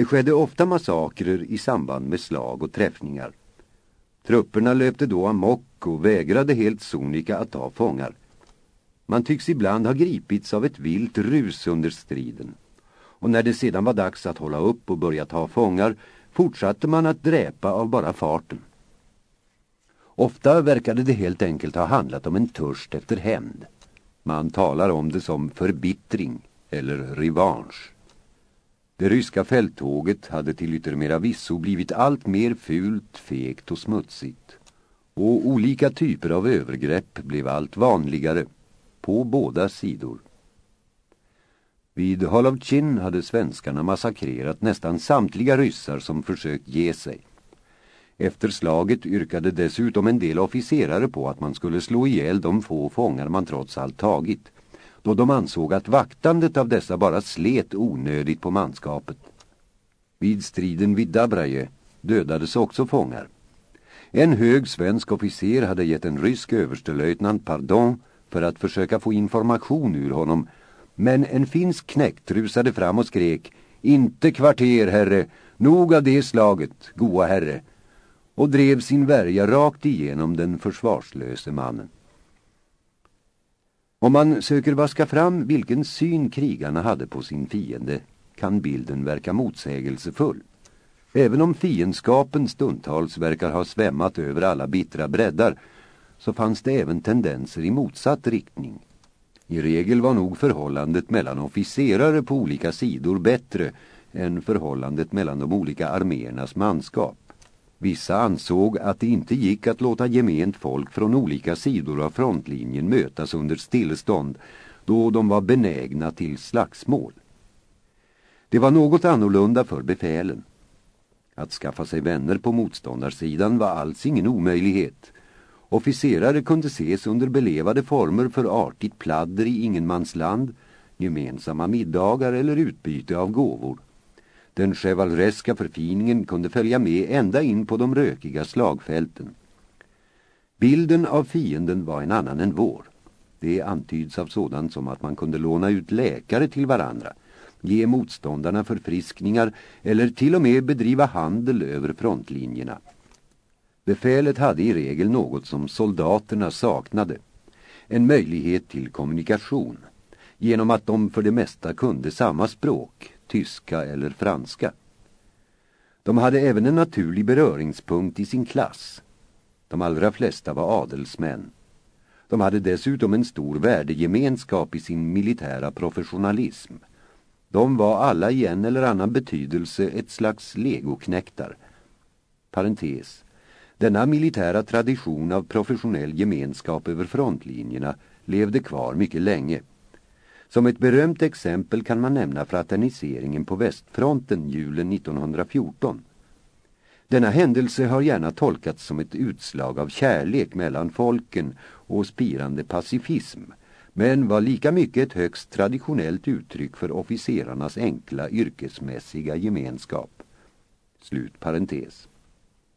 Det skedde ofta massakrer i samband med slag och träffningar. Trupperna löpte då amok och vägrade helt sonika att ta fångar. Man tycks ibland ha gripits av ett vilt rus under striden. Och när det sedan var dags att hålla upp och börja ta fångar fortsatte man att dräpa av bara farten. Ofta verkade det helt enkelt ha handlat om en törst efter hämnd. Man talar om det som förbittring eller revansch. Det ryska fälttåget hade till yttermera visso blivit allt mer fult, fegt och smutsigt. Och olika typer av övergrepp blev allt vanligare, på båda sidor. Vid Holovchin hade svenskarna massakrerat nästan samtliga ryssar som försökt ge sig. Efter slaget yrkade dessutom en del officerare på att man skulle slå ihjäl de få fångar man trots allt tagit då de ansåg att vaktandet av dessa bara slet onödigt på manskapet. Vid striden vid Dabraje dödades också fångar. En hög svensk officer hade gett en rysk överstelöjtnant pardon för att försöka få information ur honom men en finsk knäckt rusade fram och skrek Inte kvarter, herre, nog av det slaget, goa herre och drev sin värja rakt igenom den försvarslöse mannen. Om man söker vaska fram vilken syn krigarna hade på sin fiende kan bilden verka motsägelsefull. Även om fiendskapen stundtals verkar ha svämmat över alla bittra breddar så fanns det även tendenser i motsatt riktning. I regel var nog förhållandet mellan officerare på olika sidor bättre än förhållandet mellan de olika arméernas manskap. Vissa ansåg att det inte gick att låta gement folk från olika sidor av frontlinjen mötas under stillestånd då de var benägna till slagsmål. Det var något annorlunda för befälen. Att skaffa sig vänner på motståndarsidan var alls ingen omöjlighet. Officerare kunde ses under belevade former för artigt pladder i ingenmansland, gemensamma middagar eller utbyte av gåvor. Den chevalereska förfiningen kunde följa med ända in på de rökiga slagfälten. Bilden av fienden var en annan än vår. Det antyds av sådant som att man kunde låna ut läkare till varandra, ge motståndarna förfriskningar eller till och med bedriva handel över frontlinjerna. Befälet hade i regel något som soldaterna saknade. En möjlighet till kommunikation. Genom att de för det mesta kunde samma språk, tyska eller franska. De hade även en naturlig beröringspunkt i sin klass. De allra flesta var adelsmän. De hade dessutom en stor värdegemenskap i sin militära professionalism. De var alla i en eller annan betydelse ett slags legoknäktar. Parentes. Denna militära tradition av professionell gemenskap över frontlinjerna levde kvar mycket länge. Som ett berömt exempel kan man nämna fraterniseringen på västfronten julen 1914. Denna händelse har gärna tolkats som ett utslag av kärlek mellan folken och spirande pacifism men var lika mycket ett högst traditionellt uttryck för officerarnas enkla yrkesmässiga gemenskap. Slut parentes.